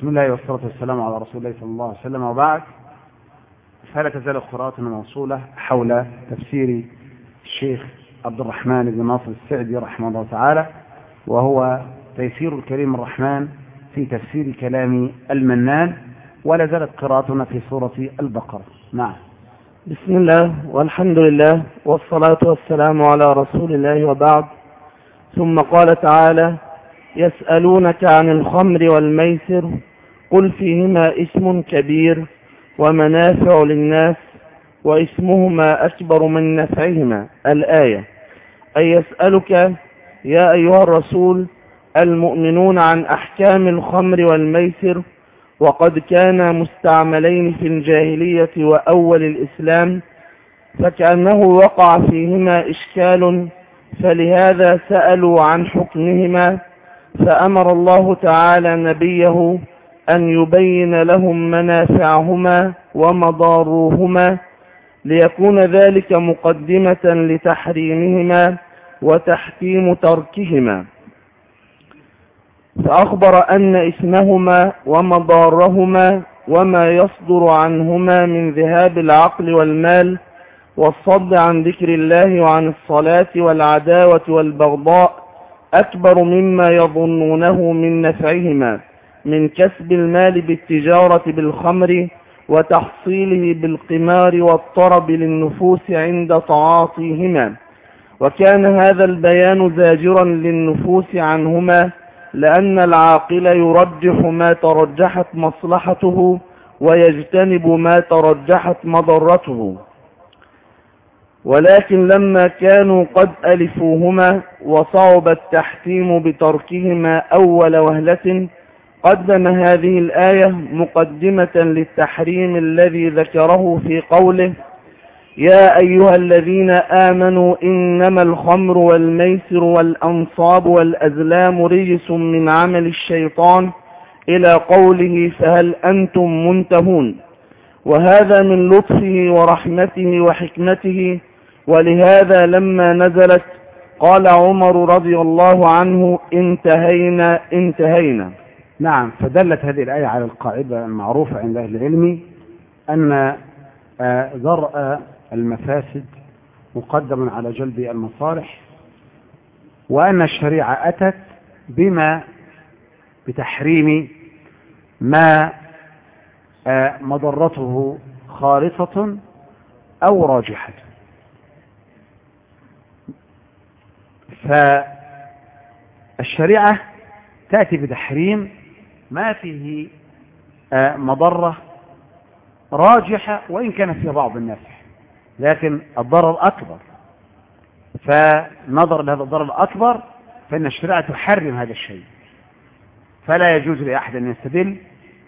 بسم الله والصلاة والسلام على رسول الله صلى الله عليه وسلم. وبعد فلا تزال قراءتنا موصولة حول تفسير الشيخ عبد الرحمن بن ناصر السعدي رحمه الله تعالى وهو تيسير الكريم الرحمن في تفسير كلام المنان ولا زالت قراءتنا في سورة البقرة. نعم. بسم الله والحمد لله والصلاة والسلام على رسول الله وبعد. ثم قال تعالى يسألونك عن الخمر والميسر قل فيهما اسم كبير ومنافع للناس واسمهما أكبر من نفعهما. الآية أي يسألك يا أيها الرسول المؤمنون عن أحكام الخمر والميسر وقد كانا مستعملين في الجاهلية وأول الإسلام فكأنه وقع فيهما إشكال فلهذا سألوا عن حكمهما فأمر الله تعالى نبيه أن يبين لهم منافعهما ومضاروهما ليكون ذلك مقدمة لتحريمهما وتحكيم تركهما. فأخبر أن اسمهما ومضارهما وما يصدر عنهما من ذهاب العقل والمال والصد عن ذكر الله وعن الصلاة والعداوة والبغضاء أكبر مما يظنونه من نفعهما. من كسب المال بالتجارة بالخمر وتحصيله بالقمار والطرب للنفوس عند تعاطيهما. وكان هذا البيان زاجرا للنفوس عنهما لأن العاقل يرجح ما ترجحت مصلحته ويجتنب ما ترجحت مضرته. ولكن لما كانوا قد ألفوهما وصعب التحكيم بتركهما أول وهلة قدم هذه الآية مقدمة للتحريم الذي ذكره في قوله يا أيها الذين آمنوا إنما الخمر والميسر والأنصاب والأزلام رجس من عمل الشيطان إلى قوله فهل أنتم منتهون وهذا من لطفه ورحمته وحكمته ولهذا لما نزلت قال عمر رضي الله عنه انتهينا انتهينا نعم فدلت هذه الآية على القاعدة المعروفة عند أهل العلم أن ذرأ المفاسد مقدم على جلب المصالح وأن الشريعة أتت بما بتحريم ما مضرته خالصة أو راجحة. فالشريعة تأتي بتحريم ما فيه مضرة راجحة وإن كان فيها بعض النفع. لكن الضرر أكبر. فنظر لهذا الضرر الأكبر فإن الشريعة تحرم هذا الشيء. فلا يجوز لأحد أن يستدل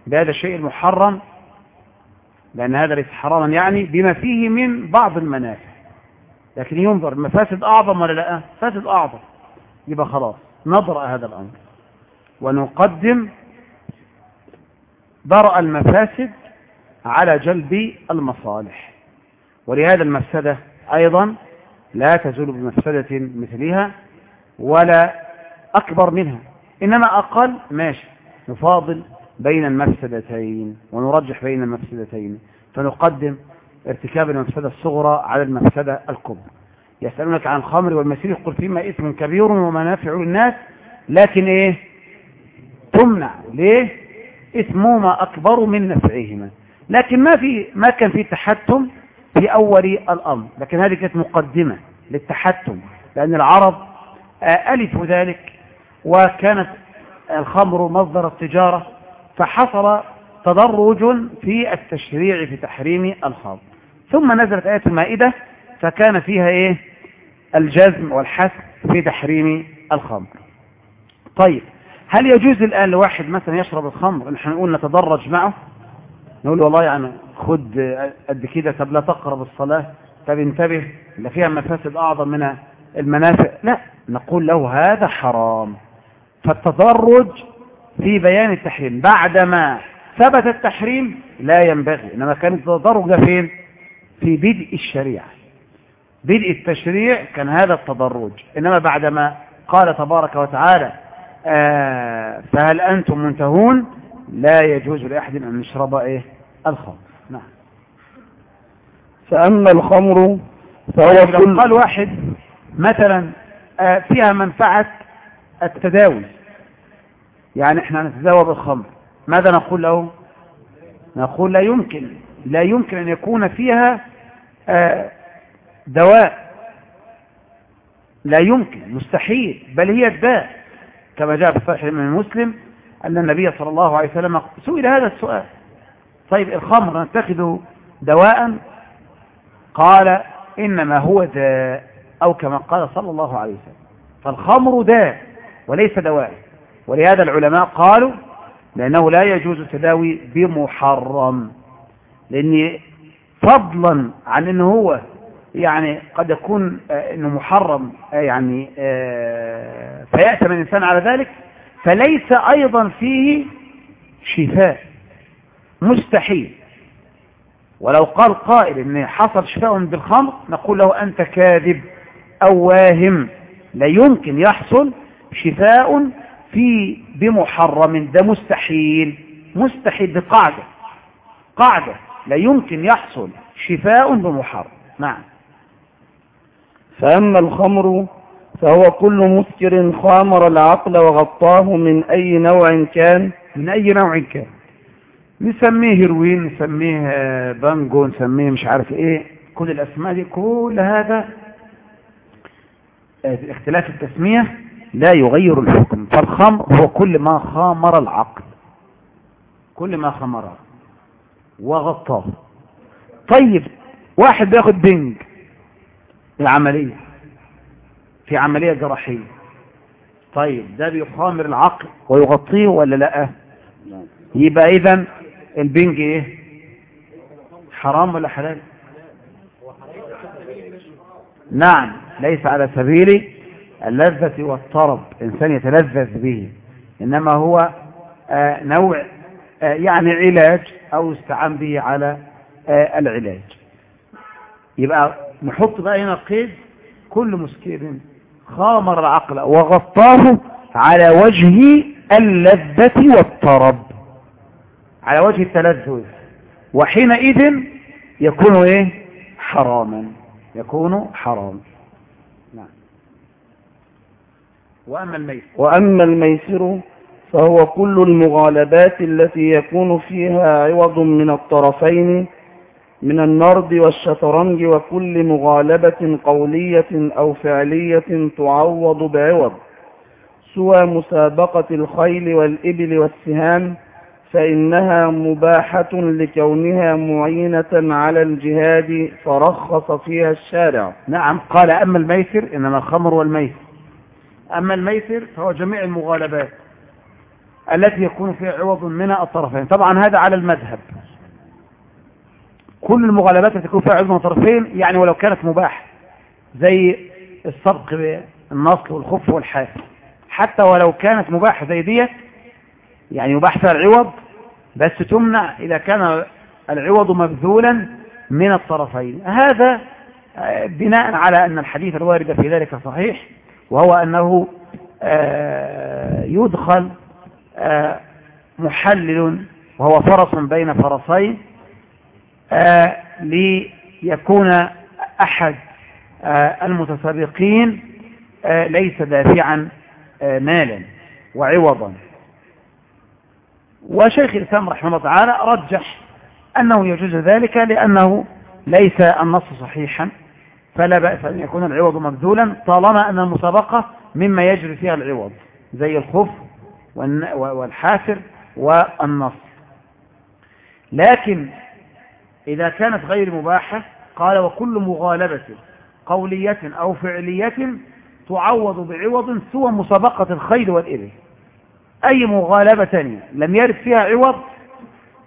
بهذا الشيء المحرم لأن هذا ليس حراما يعني بما فيه من بعض المنافع. لكن ينظر المفاسد أعظم ولا لأ؟ فاسد أعظم. يبقى خلاص نظر هذا الأمر. ونقدم درء المفاسد على جلب المصالح. ولهذا المفسدة أيضا لا تزول بمفسدة مثلها ولا أكبر منها. إنما أقل ماشي نفاضل بين المفسدتين ونرجح بين المفسدتين. فنقدم ارتكاب المفسدة الصغرى على المفسدة الكبرى. يسألونك عن الخمر والمسيح قل فيما اسم كبير ومنافع للناس لكن إيه؟ تمنع. ليه؟ اسمهما أكبر من نفعهما. لكن ما في ما كان في تحتم في أول الأمر. لكن هذه كانت مقدمة للتحتم. لأن العرب ألفوا ذلك وكانت الخمر مصدر التجارة فحصل تدرج في التشريع في تحريم الخمر. ثم نزلت آية المائدة فكان فيها إيه؟ الجزم والحث في تحريم الخمر. طيب هل يجوز الآن لواحد مثلا يشرب الخمر؟ نحن نقول نتدرج معه. نقول والله يعني خد قد كده طب لا تقرب الصلاة. طب انتبه لا فيها مفاسد أعظم من المنافع. لا نقول له هذا حرام. فالتدرج في بيان التحريم. بعدما ثبت التحريم لا ينبغي إنما كان التدرج فين؟ في بدء الشريعة. بدء التشريع كان هذا التدرج. إنما بعدما قال تبارك وتعالى آه فهل أنتم منتهون؟ لا يجوز لأحد أن يشرب إيه؟ الخمر. نعم. فأما الخمر فهو طيب لو كل قال واحد مثلا آه، فيها منفعة التداوي. يعني إحنا نتداوى بالخمر. ماذا نقول له؟ نقول لا يمكن. لا يمكن أن يكون فيها آه، دواء. لا يمكن. مستحيل. بل هي الداء كما جاء في صحيح من مسلم أن النبي صلى الله عليه وسلم سئل هذا السؤال. طيب الخمر نتخذه دواء؟ قال إنما هو داء أو كما قال صلى الله عليه وسلم. فالخمر داء وليس دواء. ولهذا العلماء قالوا لأنه لا يجوز التداوي بمحرم. لأن فضلا عن أنه هو يعني قد يكون آه، أنه محرم آه، يعني آه، فيأتم الإنسان على ذلك. فليس أيضا فيه شفاء. مستحيل. ولو قال قائل إن حصل شفاء بالخمر نقول له أنت كاذب أو واهم. لا يمكن يحصل شفاء في بمحرم. ده مستحيل. مستحيل بقاعدة. قاعدة. لا يمكن يحصل شفاء بمحرم. نعم. فأما الخمر فهو كل مسكر خامر العقل وغطاه من أي نوع كان. من أي نوع كان. نسميه هيروين نسميه بانجو نسميه مش عارف إيه. كل الأسماء دي كل هذا آه، اختلاف التسمية لا يغير الحكم. فالخمر هو كل ما خامر العقل. كل ما خمره وغطاه. طيب واحد بياخد بنج. العملية في عملية جراحية. طيب ده بيخامر العقل ويغطيه ولا لأ؟ يبقى اذا البنج إيه؟ حرام ولا حلال؟ نعم ليس على سبيل اللذة والطرب إنسان يتلذذ به إنما هو آه، نوع آه، يعني علاج أو استعان به على آه، العلاج. يبقى نحط بقى هنا قيد كل مسكر خامر العقل وغطاه على وجه اللذة والطرب. على وجه التلذذ. وحينئذ يكون إيه؟ حراما. يكون حرام. نعم. وأما الميت وأما الميسر فهو كل المغالبات التي يكون فيها عوض من الطرفين من النرد والشطرنج وكل مغالبة قولية أو فعلية تعوض بعوض. سوى مسابقة الخيل والإبل والسهام فإنها مباحة لكونها معينة على الجهاد فرخص فيها الشارع. نعم قال أما الميسر إنما الخمر والميسر. أما الميسر فهو جميع المغالبات التي يكون فيها عوض من الطرفين. طبعا هذا على المذهب. كل المغالبات التي يكون فيها عوض من الطرفين يعني ولو كانت مباحة زي السبق بالنصل والخف والحافر حتى ولو كانت مباحة زي ديت يعني يباح فيها العوض بس تمنع إذا كان العوض مبذولا من الطرفين. هذا بناء على أن الحديث الوارد في ذلك صحيح وهو أنه آه، يدخل آه، محلل وهو فرس بين فرسين ليكون أحد آه، المتسابقين آه، ليس دافعا آه، مالا وعوضا. وشيخ الإسلام رحمه الله تعالى رجح أنه يجوز ذلك لأنه ليس النص صحيحا فلا بأس أن يكون العوض مبذولا طالما أن المسابقة مما يجري فيها العوض زي الخف والحافر والنص. لكن إذا كانت غير مباحة قال وكل مغالبة قولية أو فعلية تعوض بعوض سوى مسابقة الخيل والإبل. أي مغالبة لم يرد فيها عوض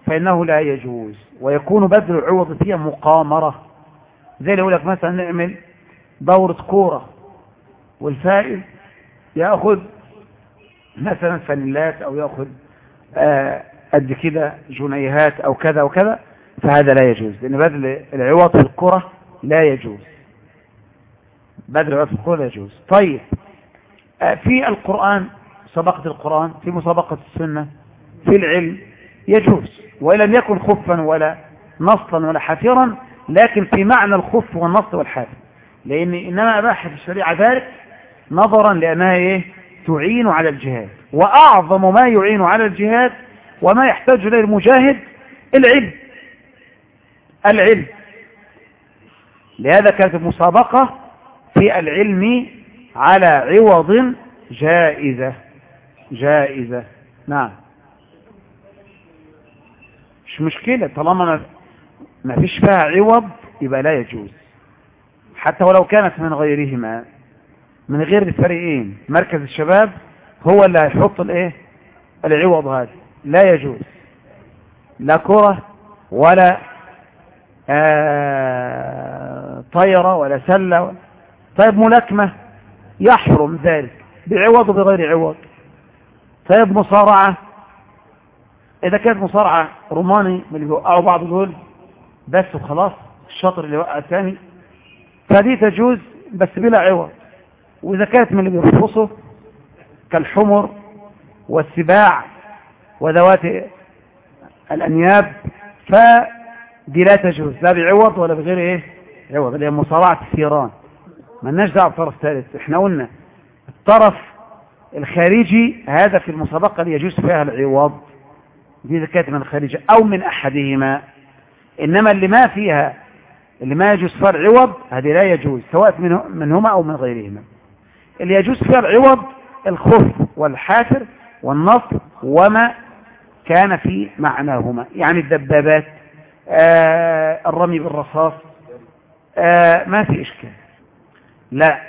فإنه لا يجوز ويكون بذل العوض فيها مقامرة. زي اللي يقول لك مثلا نعمل دورة كورة والفائز يأخذ مثلا فانيلات أو يأخذ آه، قد كده جنيهات أو كذا وكذا. فهذا لا يجوز لأن بذل العوض في الكرة لا يجوز. بذل العوض في الكرة لا يجوز. طيب آه، في القرآن مسابقة القرآن في مسابقة السنة في العلم يجوز. وإن لم يكن خفا ولا نصا ولا حافرا لكن في معنى الخف والنص والحافر لأن إنما أباح في الشريعة ذلك نظرا لأنها إيه؟ تعين على الجهاد. وأعظم ما يعين على الجهاد وما يحتاج إليه المجاهد العلم. العلم. لهذا كانت المسابقة في العلم على عوض جائزة. جائزة. نعم. مش مشكلة. طالما ما, فيش فيها عوض يبقى لا يجوز. حتى ولو كانت من غيرهما. من غير الفريقين. مركز الشباب هو اللي هيحط الايه؟ العوض هذا لا يجوز. لا كرة ولا آه طيرة ولا سلة. طيب ملاكمة؟ يحرم ذلك. بعوض وبغير عوض. طيب مصارعة؟ إذا كانت مصارعة روماني من اللي بيوقعوا بعض دول بس وخلاص الشاطر اللي وقع الثاني. فدي تجوز بس بلا عوض. وإذا كانت من اللي بيرفصوا كالحمر والسباع وذوات الأنياب فدي لا تجوز لا بعوض ولا بغير إيه؟ عوض اللي هي مصارعة الثيران ما لناش دعوة بطرف ثالث إحنا قلنا الطرف الخارجي هذا في المسابقة اللي يجوز فيها العوض. دي كانت من الخارجي أو من أحدهما. إنما اللي ما فيها اللي ما يجوز فيها العوض هذه لا يجوز سواء منهما أو من غيرهما. اللي يجوز فيها العوض الخف والحافر والنصر وما كان في معناهما يعني الدبابات. الرمي بالرصاص. آه ما في إشكال. لا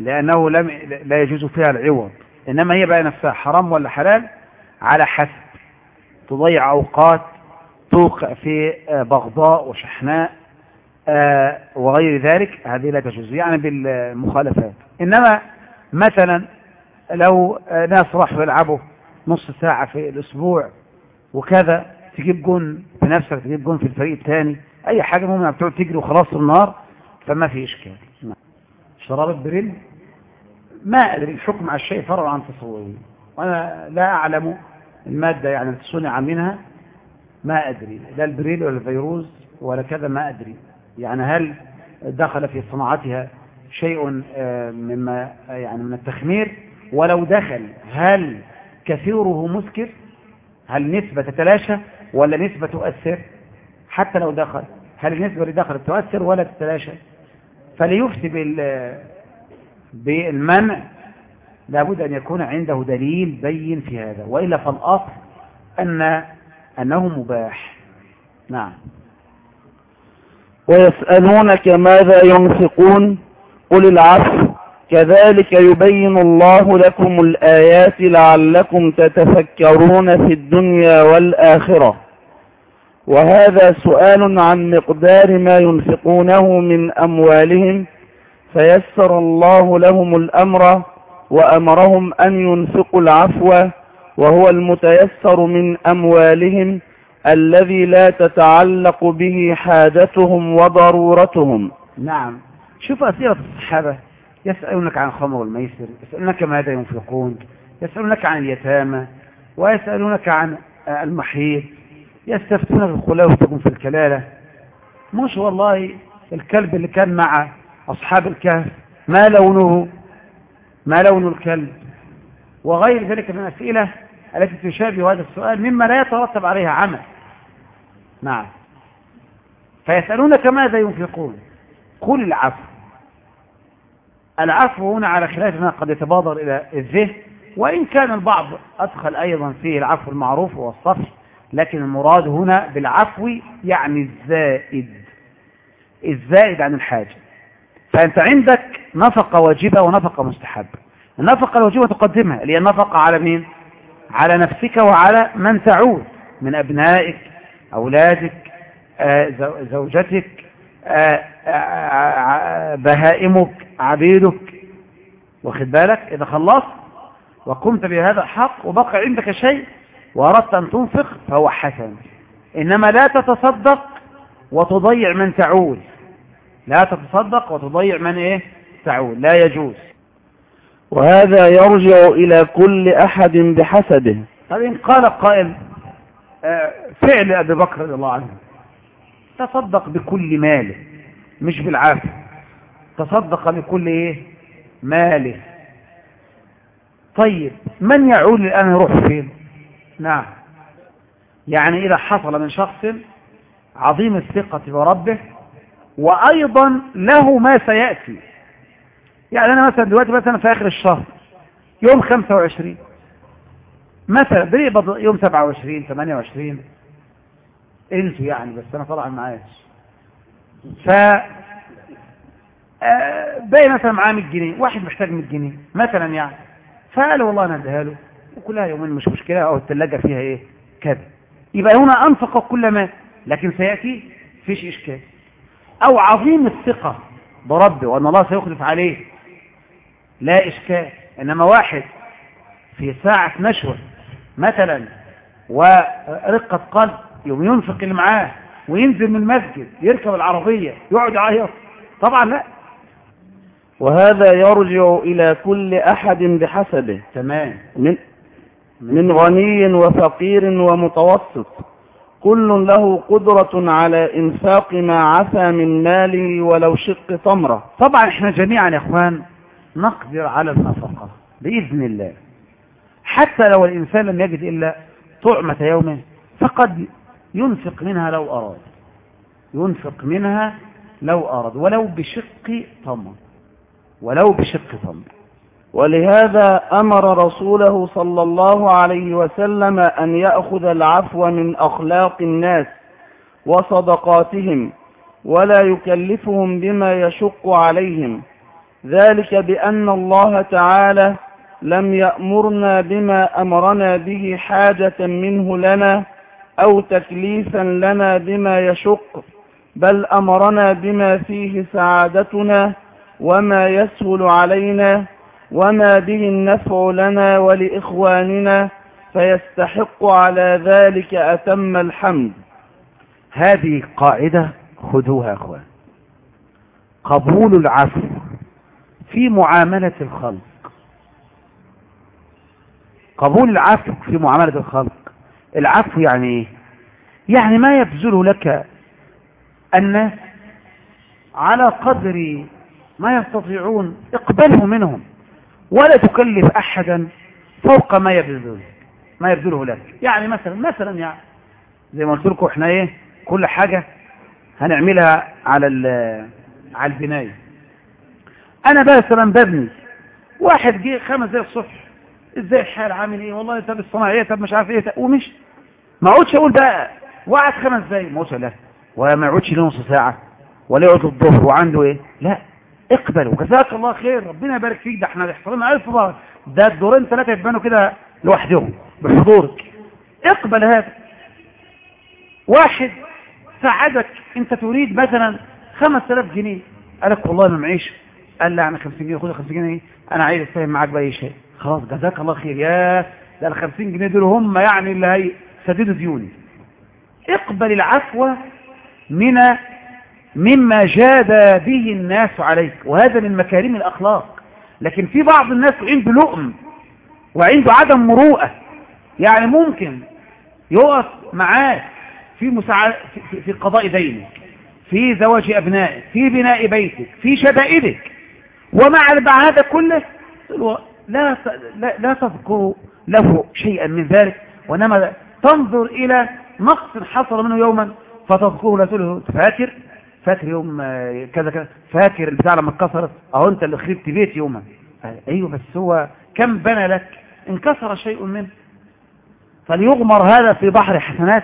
لأنه لم لا يجوز فيها العوض. إنما هي بقى نفسها حرام ولا حلال؟ على حسب. تضيع أوقات توقع في بغضاء وشحناء وغير ذلك هذه لا تجوز يعني بالمخالفات. إنما مثلا لو ناس راحوا يلعبوا نص ساعة في الأسبوع وكذا تجيب جون في نفسك تجيب جون في الفريق الثاني أي حاجة مهمة بتقعد تجري وخلاص النهار فما في إشكال. شراب البريل ما أدري الحكم على الشيء فرع عن تصوره وأنا لا أعلم المادة يعني التي صنع منها ما أدري. لا البريل ولا الفيروز ولا كذا ما أدري. يعني هل دخل في صناعتها شيء مما يعني من التخمير؟ ولو دخل هل كثيره مسكر؟ هل نسبة تتلاشى؟ ولا نسبة تؤثر؟ حتى لو دخل. هل النسبة اللي دخلت تؤثر ولا تتلاشى؟ فليفتي بالمنع. لابد أن يكون عنده دليل بين في هذا. وإلا فالأصل أن أنه مباح. نعم. ويسألونك ماذا ينفقون؟ قل العفو. كذلك يبين الله لكم الآيات لعلكم تتفكرون في الدنيا والآخرة. وهذا سؤال عن مقدار ما ينفقونه من أموالهم فيسر الله لهم الأمر وأمرهم أن ينفقوا العفو وهو المتيسر من أموالهم الذي لا تتعلق به حاجتهم وضرورتهم. نعم. شوف أسئلة الصحابة يسألونك عن الخمر والميسر يسألونك ماذا ينفقون يسألونك عن اليتامى ويسألونك عن المحيط يستفتونك الخلاوتكم في الكلالة. مش والله الكلب اللي كان مع أصحاب الكهف ما لونه؟ ما لون الكلب؟ وغير ذلك من الأسئلة التي تشابه هذا السؤال مما لا يترتب عليها عمل. نعم. فيسألونك ماذا ينفقون؟ قل العفو. العفو هنا على خلاف ما قد يتبادر إلى الذهن وإن كان البعض أدخل أيضا فيه العفو المعروف والصفح لكن المراد هنا بالعفو يعني الزائد. الزائد عن الحاجة. فأنت عندك نفقة واجبة ونفقة مستحبة. النفقة الواجبة تقدمها اللي هي النفقة على مين؟ على نفسك وعلى من تعود. من أبنائك أولادك زوجتك بهائمك عبيدك. واخد بالك؟ إذا خلصت وقمت بهذا الحق وبقى عندك شيء وأردت أن تنفق فهو حسن. إنما لا تتصدق وتضيع من تعول. لا تتصدق وتضيع من إيه؟ تعول. لا يجوز. وهذا يرجع إلى كل أحد بحسبه طيب قال قائل آه، فعل أبي بكر رضي الله عنه تصدق بكل ماله مش بالعافية تصدق بكل إيه؟ ماله. طيب من يعول الآن يروح فين؟ نعم. يعني إذا حصل من شخص عظيم الثقة بربه وأيضا له ما سيأتي. يعني أنا مثلا دلوقتي مثلا في آخر الشهر يوم 25 مثلا بيقبض يوم 27 28 أنتوا يعني بس أنا طبعا معاش ف آه، باقي مثلا معاه 100 جنيه واحد محتاج 100 جنيه مثلا يعني. فقال والله أنا أديها له. وكلها يومين مش مشكلة أو الثلاجه فيها إيه؟ كذا يبقى هنا أنفق كل ما لكن سيأتي فيش إشكال. أو عظيم الثقة بربه وأن الله سيخلف عليه. لا إشكال. إنما واحد في ساعة نشوة مثلا ورقة قلب يوم ينفق اللي معاه وينزل من المسجد يركب العربية يقعد يعيط. طبعا لا. وهذا يرجع إلى كل أحد بحسبه. تمام. من, من غني وفقير ومتوسط كل له قدرة على إنفاق ما عفى من ماله ولو شق تمرة. طبعا إحنا جميعا يا إخوان نقدر على النفقة بإذن الله. حتى لو الإنسان لم يجد إلا طعمة يومه فقد ينفق منها لو أراد. ينفق منها لو أراد ولو بشق تمر ولو بشق تمر. ولهذا أمر رسوله صلى الله عليه وسلم أن يأخذ العفو من أخلاق الناس وصدقاتهم ولا يكلفهم بما يشق عليهم. ذلك بأن الله تعالى لم يأمرنا بما أمرنا به حاجة منه لنا أو تكليفا لنا بما يشق بل أمرنا بما فيه سعادتنا وما يسهل علينا وما به النفع لنا ولإخواننا فيستحق على ذلك أتم الحمد. هذه قاعدة خذوها أخوان. قبول العفو في معاملة الخلق. قبول العفو في معاملة الخلق. العفو يعني إيه؟ يعني ما يبذله لك الناس على قدر ما يستطيعون اقبله منهم. ولا تكلف أحدا فوق ما يبذله ما يبذله لك. يعني مثلا مثلا يعني زي ما قلت لكم إحنا إيه كل حاجة هنعملها على على البناية. أنا مثلا ببني واحد جه خمس دقايق الصبح إزاي الحال؟ عامل إيه؟ والله طب الصناعية طب مش عارف إيه ومش. ما اقعدش أقول بقى وقعد خمس دقايق ما لا. وما يقعدش نص ساعة ولا يقعد الظهر وعنده إيه؟ لا. اقبل وجزاك الله خير. ربنا يبارك فيك. ده إحنا احترمنا ألف بار ده الدورين ثلاثة يتبنوا كده لوحدهم بحضورك. اقبل هذا. واحد ساعدك. انت تريد مثلا 5000 جنيه. قالك والله ما معيش. قال لا أنا 50 جنيه خد 50 جنيه. أنا عايز اتفاهم معاك بأي شيء. خلاص جزاك الله خير. يا ده ال 50 جنيه دول هم يعني اللي هيسددوا ديوني. اقبل العفو من مما جاد به الناس عليك. وهذا من مكارم الأخلاق. لكن في بعض الناس عنده لؤم وعنده عدم مروءة. يعني ممكن يقف معاك في, في قضاء دينك في زواج أبنائك في بناء بيتك في شدائدك. ومع هذا كله لا لا, لا تذكر له شيئا من ذلك. وإنما تنظر إلى نقص حصل منه يوما فتذكره لا تقول فاكر. فاكر يوم كذا كذا. فاكر البتاع لما اتكسرت؟ أهو أنت اللي خربت بيت يوما أيوه بس هو كم بنى لك؟ انكسر شيء منه. فليغمر هذا في بحر حسنات.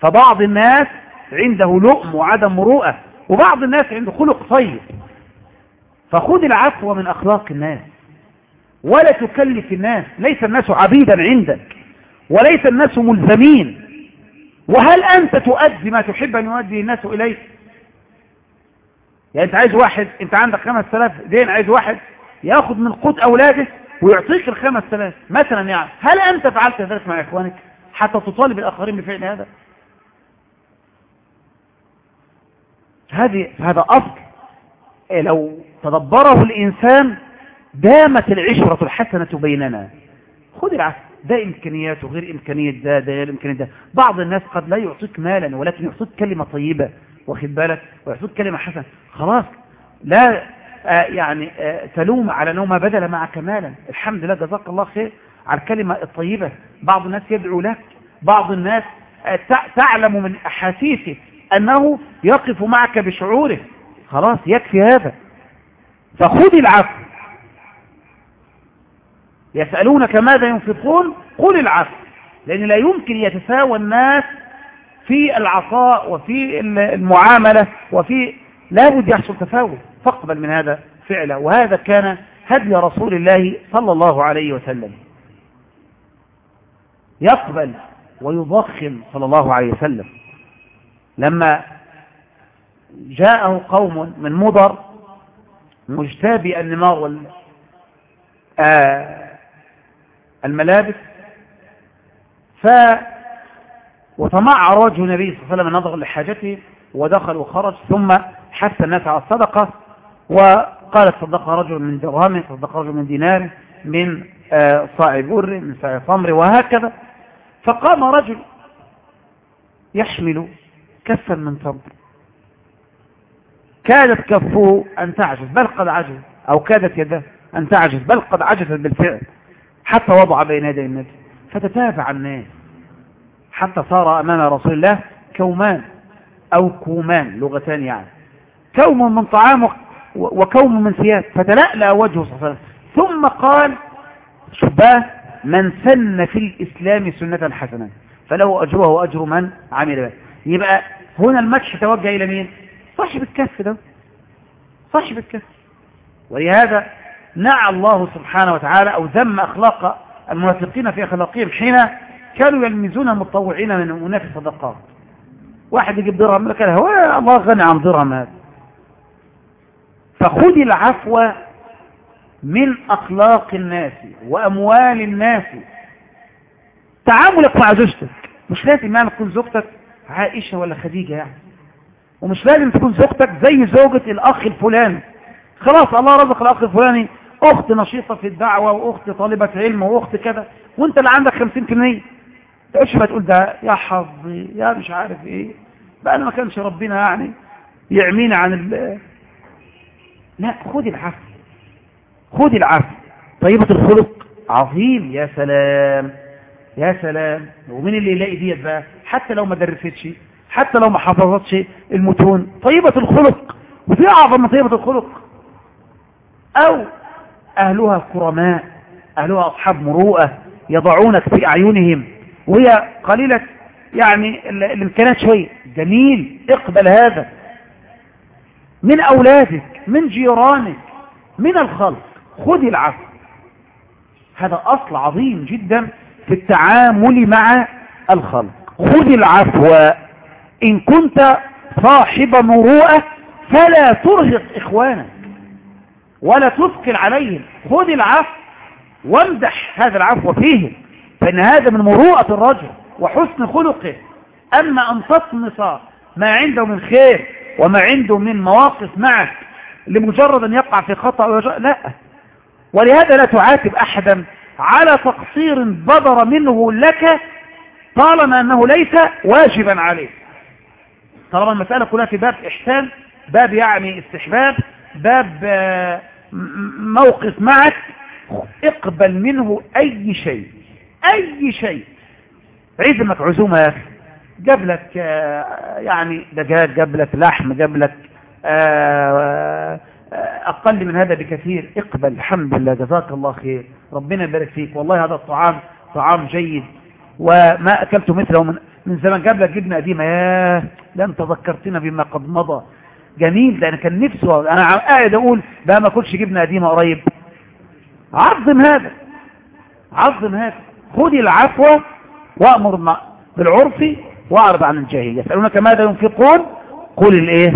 فبعض الناس عنده لؤم وعدم مروءة وبعض الناس عنده خلق طيب. فخذ العفو من أخلاق الناس. ولا تكلف الناس. ليس الناس عبيدا عندك وليس الناس ملزمين. وهل أنت تؤدي ما تحب أن يؤدي الناس إليك؟ يعني أنت عايز واحد أنت عندك خمس ثلاث دين عايز واحد يأخذ من قوت أولاده ويعطيك الخمس ثلاث مثلا يعني. هل أنت فعلت ذلك مع إخوانك حتى تطالب الآخرين بفعل هذا؟ هذه هذا أصل. لو تدبره الإنسان دامت العشرة الحسنة بيننا. خذ العفو. ده إمكانياته غير إمكانية ده ده غير إمكانية ده. بعض الناس قد لا يعطيك مالا ولكن يعطيك كلمة طيبة. واخد بالك؟ ويعطيك كلمة حسنة. خلاص. لا آه يعني آه تلوم على أنه ما بدل معك مالا. الحمد لله جزاك الله خير. على الكلمة الطيبة. بعض الناس يدعو لك. بعض الناس آه تعلم من أحاسيسه أنه يقف معك بشعوره. خلاص يكفي هذا. فخذ العفو. يسألونك ماذا ينفقون؟ قل العفو. لأن لا يمكن يتساوى الناس في العطاء وفي المعاملة وفي لا بد يحصل تفاوت فاقبل من هذا فعله وهذا كان هدي رسول الله صلى الله عليه وسلم. يقبل ويضخم صلى الله عليه وسلم. لما جاءه قوم من مضر مجتابي النمار آه الملابس ف وتمعر وجه النبي صلى الله عليه وسلم نظر لحاجته ودخل وخرج ثم حث الناس على الصدقة وقال صدق رجل من درهم صدق رجل من دينار من صاع بر من صاع تمر وهكذا. فقام رجل يحمل كفا من تمر. كادت كفه أن تعجز بل قد عجز أو كادت يده أن تعجز بل قد عجزت بالفعل حتى وضع بين يدي النبي. فتتابع الناس. حتى صار أمام رسول الله كومان أو كومان لغتان يعني. كوم من طعام وكوم من ثياب فتلألأ وجهه صلى الله عليه وسلم. ثم قال شباه من سن في الإسلام سنة حسنة. فله أجره وأجر من عمل به. يبقى هنا المدح توجه إلى مين؟ صاحب الكف ده. صاحب الكف. ولهذا نعى الله سبحانه وتعالى أو ذم أخلاق المنافقين في أخلاقهم حين كانوا يلمزون المتطوعين من منافس صدقات. واحد يجيب درهم لك هو الله غني عن درهم هذا. فخذ العفو من أخلاق الناس وأموال الناس. تعاملك مع زوجتك. مش لازم يعني تكون زوجتك عائشة ولا خديجة يعني. ومش لازم تكون زوجتك زي زوجة الأخ الفلاني. خلاص الله رزق الأخ الفلاني. أخت نشيطة في الدعوة وأخت طالبة علم وأخت كذا. وأنت اللي عندك 50% تقولش ما تقول ده؟ يا حظي يا مش عارف إيه. بقى أنا ما كانش ربنا يعني يعمينا عن ال لا خد العفو خد العفو. طيبة الخلق عظيم. يا سلام يا سلام. ومين اللي يلاقي ديت بقى؟ حتى لو ما درستش حتى لو ما حفظتش المتون. طيبة الخلق. وفي أعظم من طيبة الخلق. أو أهلها كرماء أهلها أصحاب مروءة يضعونك في أعينهم. وهي قليلة يعني الإمكانات شوية. جميل اقبل هذا. من أولادك من جيرانك من الخلق. خذ العفو. هذا أصل عظيم جدا في التعامل مع الخلق. خذ العفو. إن كنت صاحب مروءة فلا ترهق إخوانك ولا تثقل عليهم. خذ العفو. وامدح هذا العفو فيهم. فإن هذا من مروءة الرجل وحسن خلقه. أما أن تطمس ما عنده من خير وما عنده من مواقف معك لمجرد أن يقع في خطأ لا. ولهذا لا تعاتب أحدا على تقصير بدر منه لك طالما أنه ليس واجبا عليه طالما المسألة كلها في باب إحسان باب يعني استحباب باب موقف معك اقبل منه أي شيء. أي شيء. عزمك عزومة يا أخي جاب لك يعني دجاج جاب لك لحم جاب لك أقل من هذا بكثير. اقبل الحمد لله جزاك الله خير. ربنا يبارك فيك. والله هذا الطعام طعام جيد. وما أكلت مثله من من زمان. جاب لك جبنة قديمة ياه ده انت ذكرتنا بما قد مضى. جميل ده أنا كان نفسه أنا قاعد أقول بقى ما أكلش جبنة قديمة قريب. عظم هذا عظم هذا. خذ العفو وأمر بالعرف وأعرض عن الجاهل يسألونك ماذا ينفقون؟ قل الإيه؟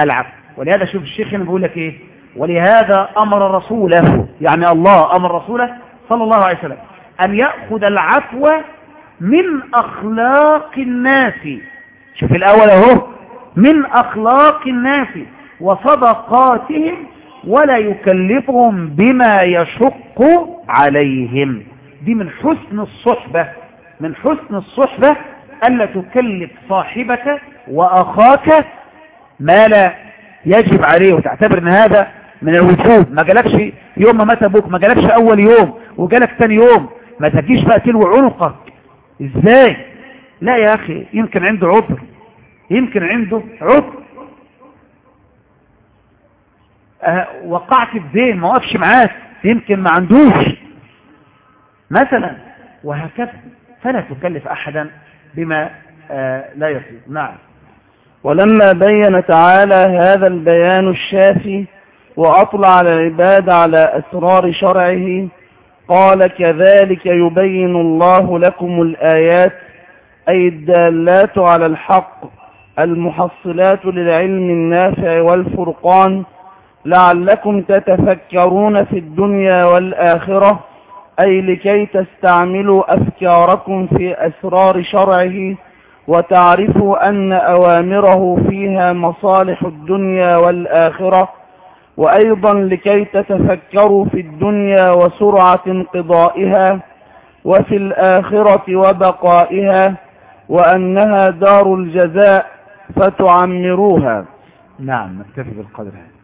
العفو. ولهذا شوف الشيخ هنا بيقول لك إيه؟ ولهذا أمر رسوله يعني الله أمر رسوله صلى الله عليه وسلم أن يأخذ العفو من أخلاق الناس. شوف الأول أهو من أخلاق الناس وصدقاتهم ولا يكلفهم بما يشق عليهم. دي من حسن الصحبة من حسن الصحبة ألا تكلف صاحبك وأخاك ما لا يجب عليه وتعتبر إن هذا من الوجوب. ما جالكش يوم ما مات أبوك ما جالكش أول يوم وجالك ثاني يوم. ما تجيش بقى تلو عنقك. إزاي؟ لا يا أخي يمكن عنده عذر يمكن عنده عذر. أه وقعت في ما وقفش معاك يمكن ما عندوش. مثلا وهكذا. فلا تكلف احدا بما أه لا يصير نعم. ولما بين تعالى هذا البيان الشافي وأطلع العباد على أسرار شرعه قال كذلك يبين الله لكم الآيات أي الدالات على الحق المحصلات للعلم النافع والفرقان لعلكم تتفكرون في الدنيا والآخرة أي لكي تستعملوا أفكاركم في أسرار شرعه وتعرفوا أن أوامره فيها مصالح الدنيا والآخرة وأيضا لكي تتفكروا في الدنيا وسرعة انقضائها وفي الآخرة وبقائها وأنها دار الجزاء فتعمروها. نعم نكتفي بالقدر هذا.